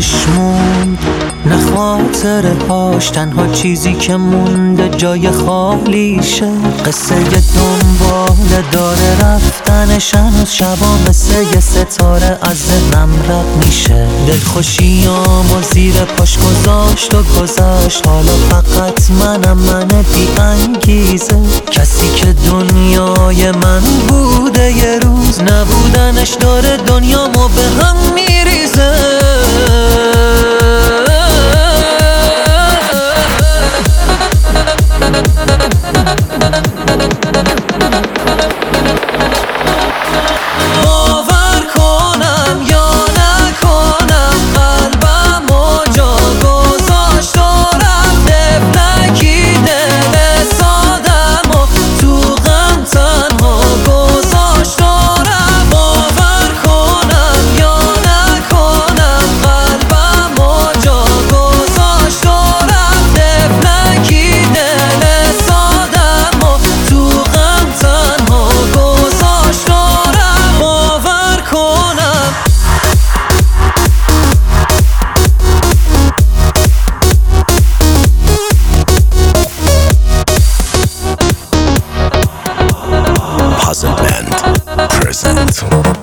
یادش موند نه خاطره هاش تنها چیزی که مونده جای خالیشه قصه دنبال داره رفتنش هنوز شبا مثل یه ستاره از ذهنم رد میشه. دلخوشیام و زیر پاش گذاشت و گذاشت حالا فقط منم من بی انگیزه. کسی که دنیای من بوده یه روز نبودنش داره دنیامو به هم 从。